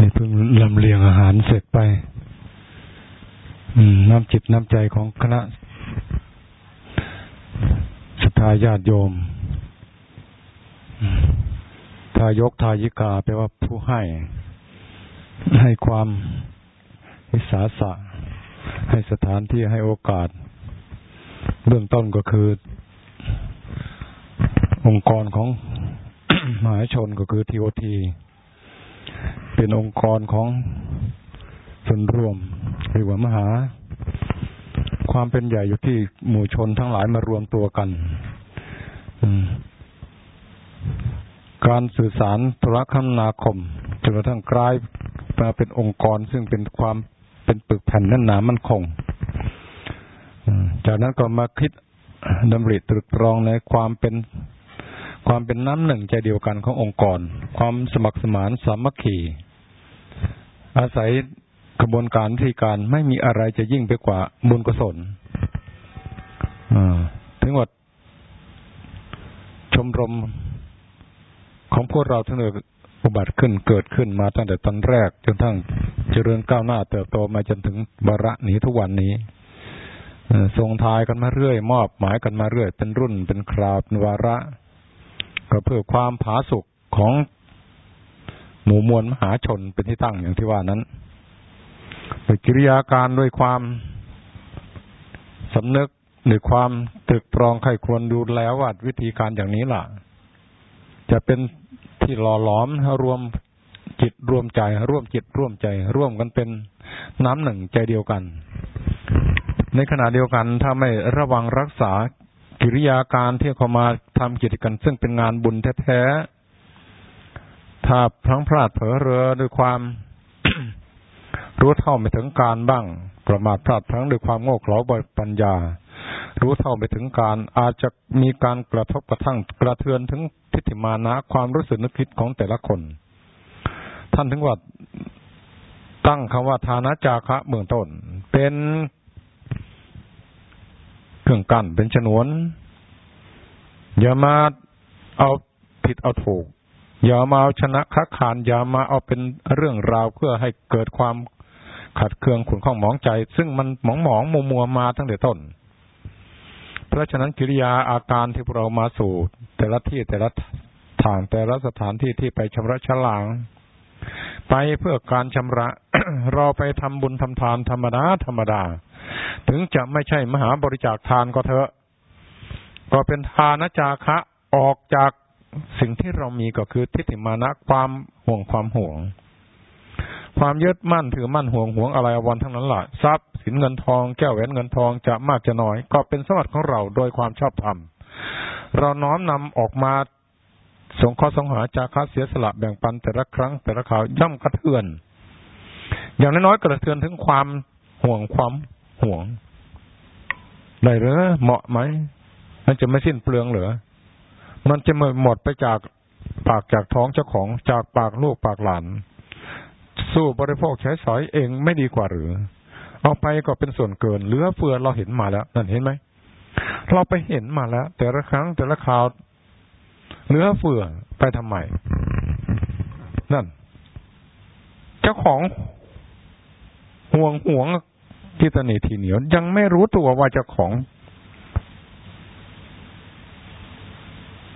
นี่เพิ่งลำเลียงอาหารเสร็จไปน้ำจิตน้ำใจของคณะสทาญาติโยมทายกทายิกาแปลว่าผู้ให้ ให้ความวิสาสะ ให้สถานที่ให้โอกาส เบื้องต้นก็คือ องค์กรของมหาชนก็คือทีโอที เป็นองค์กรของส่วนรวมหรือว่ามหา ความเป็นใหญ่อยู่ที่หมู่ชนทั้งหลายมารวมตัวกันการสื่อสารโทรคมนาคมจนกระทั่งกลายมาเป็นองค์กรซึ่งเป็นความเป็นปึกแผ่นแน่นหนามั่นคงจากนั้นก็มาคิดดำริตรึกตรองในความเป็นความเป็นน้ำหนึ่งใจเดียวกันขององค์กร ความสมัครสมานสามัคคี อาศัยกระบวนการที่การไม่มีอะไรจะยิ่งไปกว่าบุญกุศลถึงว่าชมรมของพวกเราทั้งหมดอุบัติขึ้นเกิดขึ้นมาตั้งแต่ตอนแรก จนทั้งเจริญก้าวหน้าเติบโตมาจนถึงบาระนี้ทุกวันนี้ส่งทายกันมาเรื่อย มอบหมายกันมาเรื่อย เป็นรุ่นเป็นคราวเป็นวาระ ก็เพื่อความผาสุกของ มู่มวลมหาชนเป็นที่ตั้งอย่างที่ว่านั้นกิริยาการด้วยความสำนึกหรือความตรึกตรองใครควรดูแล้วว่าวิธีการอย่างนี้ล่ะ จะเป็นที่หล่อหลอมรวมจิตรวมใจ ร่วมจิตร่วมใจ ร่วมกันเป็นน้ำหนึ่งใจเดียวกัน ในขณะเดียวกันถ้าไม่ระวังรักษากิริยาการที่เขามาทำกิจกรรมซึ่งเป็นงานบุญแท้ๆ ถ้าพลังพลาดเผลอเรือด้วยความรู้เท่าไม่ถึงการบ้าง ประมาทพลาดพลั้งด้วยความโง่เขลาบ่อยปัญญา รู้เท่าไม่ถึงการอาจจะมีการกระทบกระทั่งกระเทือนถึงทิฏฐิมานะความรู้สึกนึกคิดของแต่ละคน ท่านถึงว่าตั้งคำว่าทานะจาคะเบื้องต้น เป็นเครื่องกั้นเป็นฉนวนอย่ามาเอาผิดเอาถูก อย่ามาเอาชนะค้าขานอย่ามาเอาเป็นเรื่องราวเพื่อให้เกิดความขัดเคืองขุนข้องหมองใจ ซึ่งมันหมองหมองมัวมัวมาตั้งแต่ต้น เพราะฉะนั้นกิริยาอาการที่พวกเรามาสู่ แต่ละที่แต่ละทางแต่ละสถานที่ที่ไปชำระฉลาง ไปเพื่อการชำระ เราไปทำบุญทำทานธรรมดาธรรมดา ถึงจะไม่ใช่มหาบริจาคทานก็เถอะ ก็เป็นทานจาคะออกจาก สิ่งที่เรามีก็คือทิฏฐิมานะความห่วงความห่วง ความยึดมั่นถือมั่นห่วงห่วงอะไรวันทั้งนั้นแหละทรัพย์สินเงินทองแก้วแหวนเงินทองจะมากจะน้อย ก็เป็นสมบัติของเราโดยความชอบธรรมเราน้อมนำออกมาสงข้อสงหาจาคะเสียสละแบ่งปันแต่ละครั้งแต่ละข่าวย่ำกระเทือน อย่างน้อยๆกระเทือนถึงความห่วงความห่วงได้หรือเหมาะไหมมันจะไม่สิ้นเปลืองเหรือ มันจะหมดไปจากปากจากท้องเจ้าของจากปากลูกปากหลาน สู้บริโภคใช้สอยเองไม่ดีกว่าหรือ เอาไปก็เป็นส่วนเกินเหลือเฟือเราเห็นมาแล้ว นั่นเห็นไหมเราไปเห็นมาแล้ว แต่ละครั้งแต่ละคราวเหลือเฟือไปทำไมนั่น เจ้าของห่วงห่วงทิตนีทีเหนียวยังไม่รู้ตัวว่าเจ้าของ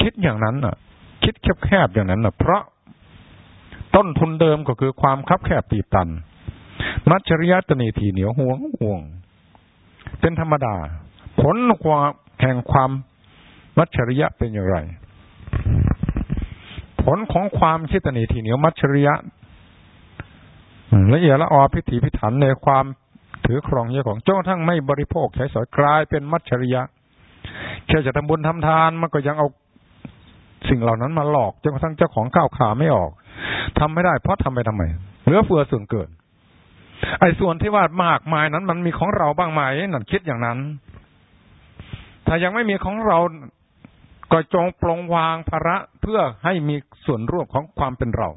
คิดอย่างนั้นอะ คิดแคบๆอย่างนั้นอะ เพราะต้นทุนเดิมก็คือความคับแคบตีตัน มัจฉริยะตนีทีเหนียวห่วงห่วง เป็นธรรมดา ผลความแห่งความมัจฉริยะเป็นอย่างไร ผลของความคิดตนีทีเหนียวมัจฉริยะละเอียดละออพิถีพิถันในความถือครองเยอะของจนกระทั่งไม่บริโภคใช้สอยกลายเป็นมัจฉริยะแค่จะทำบุญทำทานมันก็ยังเอา สิ่งเหล่านั้นมาหลอกจนกระทั่งเจ้าของก้าวขาไม่ออกทำไม่ได้เพราะทำไปทำไมเหลือเฟือส่วนเกินไอ้ส่วนที่ว่ามากมายนั้น มันมีของเราบ้างไหมนั่นคิดอย่างนั้น ถ้ายังไม่มีของเราก็จงปลงวางภาระเพื่อให้มีส่วนร่วมของความเป็นเรา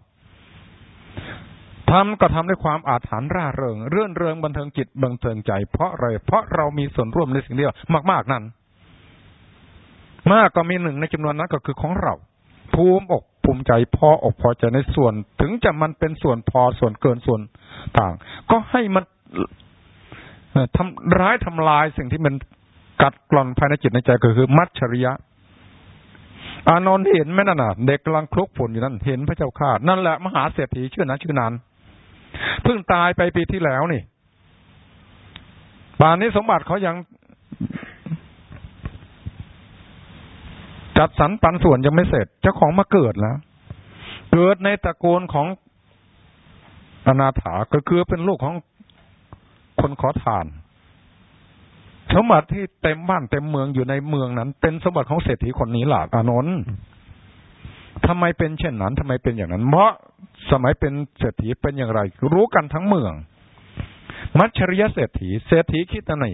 ทำก็ทำด้วยความอาถรรพ์ร่าเริง เรื่อนเริงบันเทิงจิตบันเทิงใจ เพราะอะไรเพราะเรามีส่วนร่วมในสิ่งเดียวมาก ๆ นั้น มากก็มีหนึ่งในจำนวนนั้นก็คือของเรา ภูมิอกภูมิใจพออกพอใจในส่วน ถึงจะมันเป็นส่วนพอส่วนเกินส่วนต่าง ก็ให้มันทำร้ายทำลายสิ่งที่มันกัดกร่อนภายในจิตในใจก็คือ มัจฉริยะ อานนท์เห็นไหมนั่นน่ะ เด็กกำลังคลุกฝนอยู่นั่นเห็นพระเจ้าข้านั่นแหละมหาเศรษฐีชื่อนั้นชื่อนานเพิ่งตายไปปีที่แล้วนี่ป่านนี้สมบัติเขายัง จัดสรรปันส่วนยังไม่เสร็จ เจ้าของมาเกิดแล้ว เกิดในตระกูลของอนาถาก็คือเป็นลูกของคนขอทาน สมบัติที่เต็มบ้านเต็มเมืองอยู่ในเมืองนั้น เป็นสมบัติของเศรษฐีคนนี้หล่ะอานนท์ทำไมเป็นเช่นนั้นทำไมเป็นอย่างนั้น เพราะสมัยเป็นเศรษฐีเป็นอย่างไร รู้กันทั้งเมือง มัชริยเศรษฐี เศรษฐีคิดตนี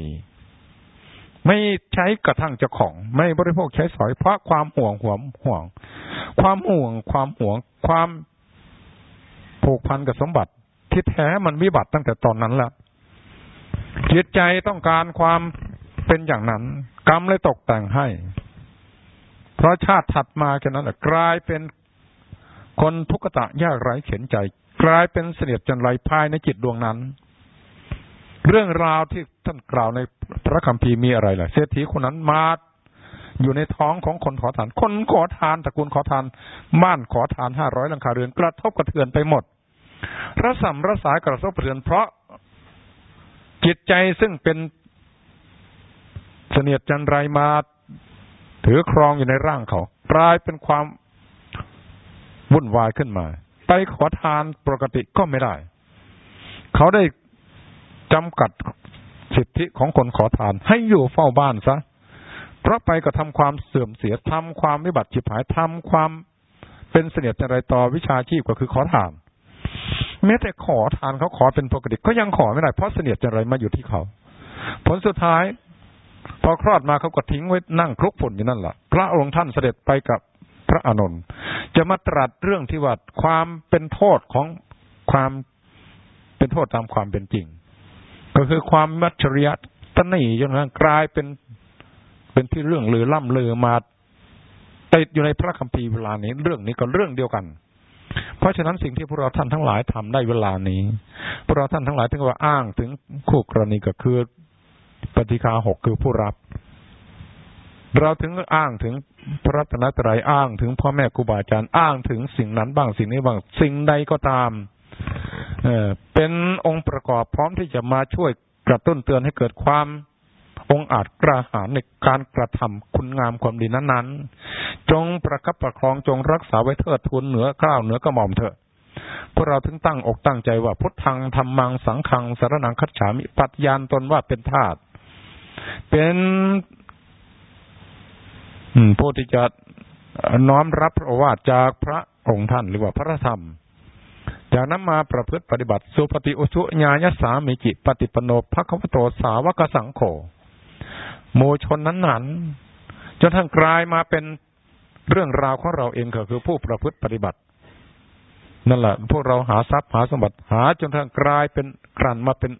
ไม่ใช้กระทั่งเจ้าของ ไม่บริโภคใช้สอย เพราะความห่วงห่วงห่วง ความห่วงความห่วง ความผูกพันกับสมบัติ ที่แท้มันวิบัติตั้งแต่ตอนนั้นแล้วจิตใจต้องการความเป็นอย่างนั้น กรรมเลยตกแต่งให้ เพราะชาติถัดมาแค่นั้นแหละกลายเป็นคนทุกขตะยากไร้เข็นใจ กลายเป็นเสนียดจันไรภายในจิตดวงนั้น เรื่องราวที่ท่านกล่าวในพระคัมภีร์มีอะไรล่ะเศรษฐีคนนั้นมาอยู่ในท้องของคนขอทาน คนขอทานตระกูลขอทานบ้านขอทานห้าร้อยหลังคาเรือนกระทบกระเทือนไปหมดระสำระสายกระทบกระเทือนเพราะจิตใจซึ่งเป็นเสนียดจันไรมาถือครองอยู่ในร่างเขากลายเป็นความวุ่นวายขึ้นมา ไปขอทานปกติก็ไม่ได้ เขาได้ จำกัดสิทธิของคนขอทาน ให้อยู่เฝ้าบ้านซะ เพราะไปก็ทำความเสื่อมเสียทำความวิบัติฉิบหายทำความเป็นเสนียดจันไรต่อวิชาชีพก็คือขอทาน แม้แต่ขอทานเขาขอเป็นปกติก็ยังขอไม่ได้เพราะเสนียดจันไรมาอยู่ที่เขา ผลสุดท้าย พอคลอดมาเขาก็ทิ้งไว้นั่งคลุกฝุ่นอยู่นั่นแหละพระองค์ท่านเสด็จไปกับพระอานนท์จะมาตรัสเรื่องที่ว่าความเป็นโทษของความเป็นโทษตามความเป็นจริง ก็คือความมัจฉริยะตนีจนกลายเป็นเป็นที่เรื่องลือล่ำลือมาติดอยู่ในพระคัมภีร์เวลานี้ เรื่องนี้ก็เรื่องเดียวกัน เพราะฉะนั้นสิ่งที่พวกเราท่านทั้งหลายทำได้เวลานี้พวกเราท่านทั้งหลายถึงว่าอ้างถึงคู่กรณีก็คือปฏิคาหกคือผู้รับ เราถึงอ้างถึงพระรัตนตรัยอ้างถึงพ่อแม่ครูบาอาจารย์อ้างถึงสิ่งนั้นบ้างสิ่งนี้บ้างสิ่งใดก็ตาม เป็นองค์ประกอบพร้อมที่จะมาช่วยกระตุ้นเตือนให้เกิดความองอาจกระหารในการกระทำคุณงามความดีนั้นๆ จงประคับประคองจงรักษาไว้เถิดทุนเหนือกล้าวเหนือกระหม่อมเถอะพวกเราถึงตั้งอกตั้งใจว่าพุทธังธรรมังสังขังสารนังคัจฉามิปัจญานตนว่าเป็นธาตุเป็นผู้ที่จะน้อมรับพระวาทจากพระองค์ท่านหรือว่าพระธรรม จากนั้นมาประพฤติปฏิบัติ สุปฏิอุสุญาญสามิจิปฏิปโนภควโตสาวกสังโฆโมชนนั้นนั้นจนทั้งกลายมาเป็นเรื่องราวของเราเองก็คือผู้ประพฤติปฏิบัติ นั่นแหละพวกเราหาทรัพย์หาสมบัติหา จนทั้งกลายเป็นกลั่นมาเป็น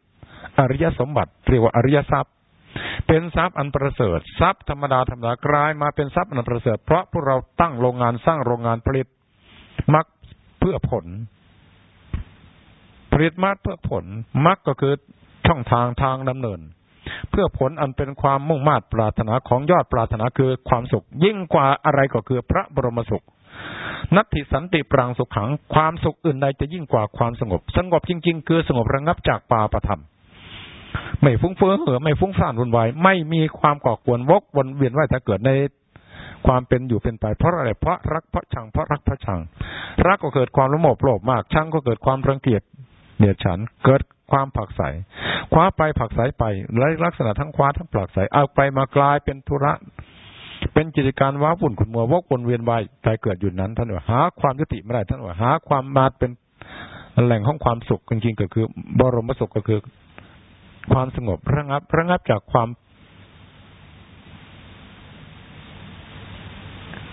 อริยสมบัติเรียกว่าอริยทรัพย์ เป็นทรัพย์อันประเสริฐทรัพย์ธรรมดาธรรมดากลายมาเป็นทรัพย์อันประเสริฐเพราะพวกเราตั้งโรงงานสร้างโรงงานผลิตมักเพื่อผล ผลิตมักเพื่อผลมักก็คือช่องทางทางดำเนิน เพื่อผลอันเป็นความมุ่งมา่ปรารถนาของยอดปรารถนาคือความสุข ยิ่งกว่าอะไรก็คือพระบรมสุข นัตถิสันติปรางสุขขังความสุขอื่นใดจะยิ่งกว่าความสงบ สงบจริง ๆ คือสงบระงับจากปาประธรรมไม่ฟุ้งเฟ้อเหือไม่ฟุ้งซ่านวุ่นวายไม่มีความก่อกวนวกวนเวียนว่ายถ้าเกิดในความเป็นอยู่เป็นไปเพราะอะไรเพราะรักเพราะชังเพราะรักเพราะชัง รักก็เกิดความละโมบโลภมากชังก็เกิดความรังเกียจ เนียดฉันเกิดความผักใสคว้าไปผักใสไปและลักษณะทั้งคว้าทั้งผักใสเอาไปมากลายเป็นธุระ เป็นกิจการว้าวุ่นขุนมัววกวนเวียนวายใจเกิดอยู่นั้นท่านว่าหาความยุติไม่ได้ท่านว่าหาความมาเป็นแหล่งของความสุขจริงๆก็คือ บรมสุขก็คือ ความสงบระงับระงับจากความ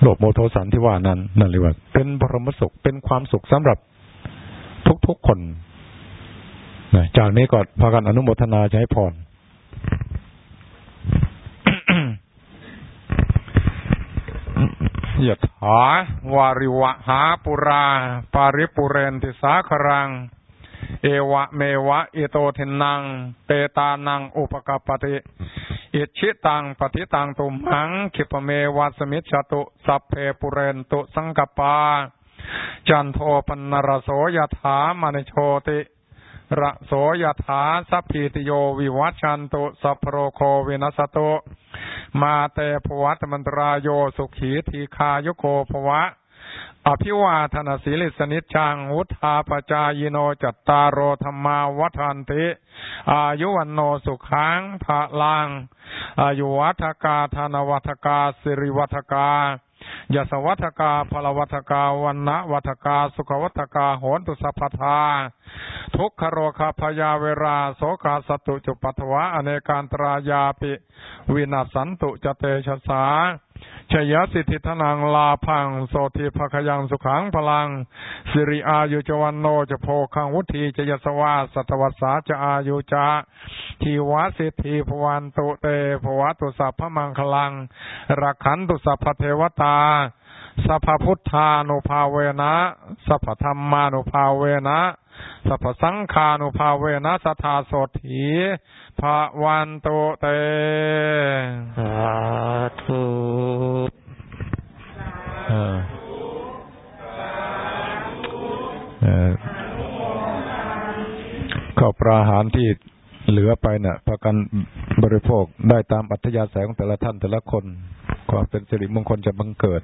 โลภโมโทสันที่ว่านั้นนั่นเลยว่าเป็นบรมสุขเป็นความสุขสำหรับทุกๆคน จากนี้ก็พากันอนุโมทนาจะให้พรยะถาวาริวะหาปูรา ปะริปูเรนติสาคะรัง เอวะเมวะอิโตทินัง เปตานังอุปะกัปปะติอิจฉิตังปัตถิตังตุมหังขิปปะเมวะสะมิชฌะตุสัพเพปูเรนตุสังกัปปา จันโทปัณณะระโสยะถามะณิโชติ ระโสยะถาสัพพีติโยวิวัชชันตุสัพพะโรโควินัสตุมาเตภวัตมันตรายโยสุขีทีคายุโกภวะ อภิวาทนาสีลิสนิจจังวุธาปจายโนจัตตารโอธรรมาวัฏันติ อายุวันโนสุขังภะลังอายุวัฏกาธนวัฏกาสิริวัฏกา ยสวัฏกาพลวัฏกาวันนะวัฏกา สุขวัฏกาโหนตุสัพพทา ทุกขโรคาพยาเวราโสกาสตุจุปัทวะอเนการตรายาปิวินาสันตุจเตชะสาชยสิทธิธนังลาพังโสทิภคยังสุขังพลัง สิริอายุจวันโนจะโพคังวุธีจยสวาสัตวัสสาจะอายุจา ทีวะสิทธิพวันตุเตภวะตุสัพพมังคลังรักขันตุสัพพเทวตาสัพพพุทธานุภาเวนะสัพพธรรมานุภาเวนะสัพพสังฆานุภาเวนะสัทธาโสถีภะวันตุเตสาธุเออเออข้าวปลาอาหารที่ เหลือไปน่ะประกันบริโภคได้ตามอัธยาศัยของแต่ละท่านแต่ละคนความเป็นสิริมงคลจะบังเกิด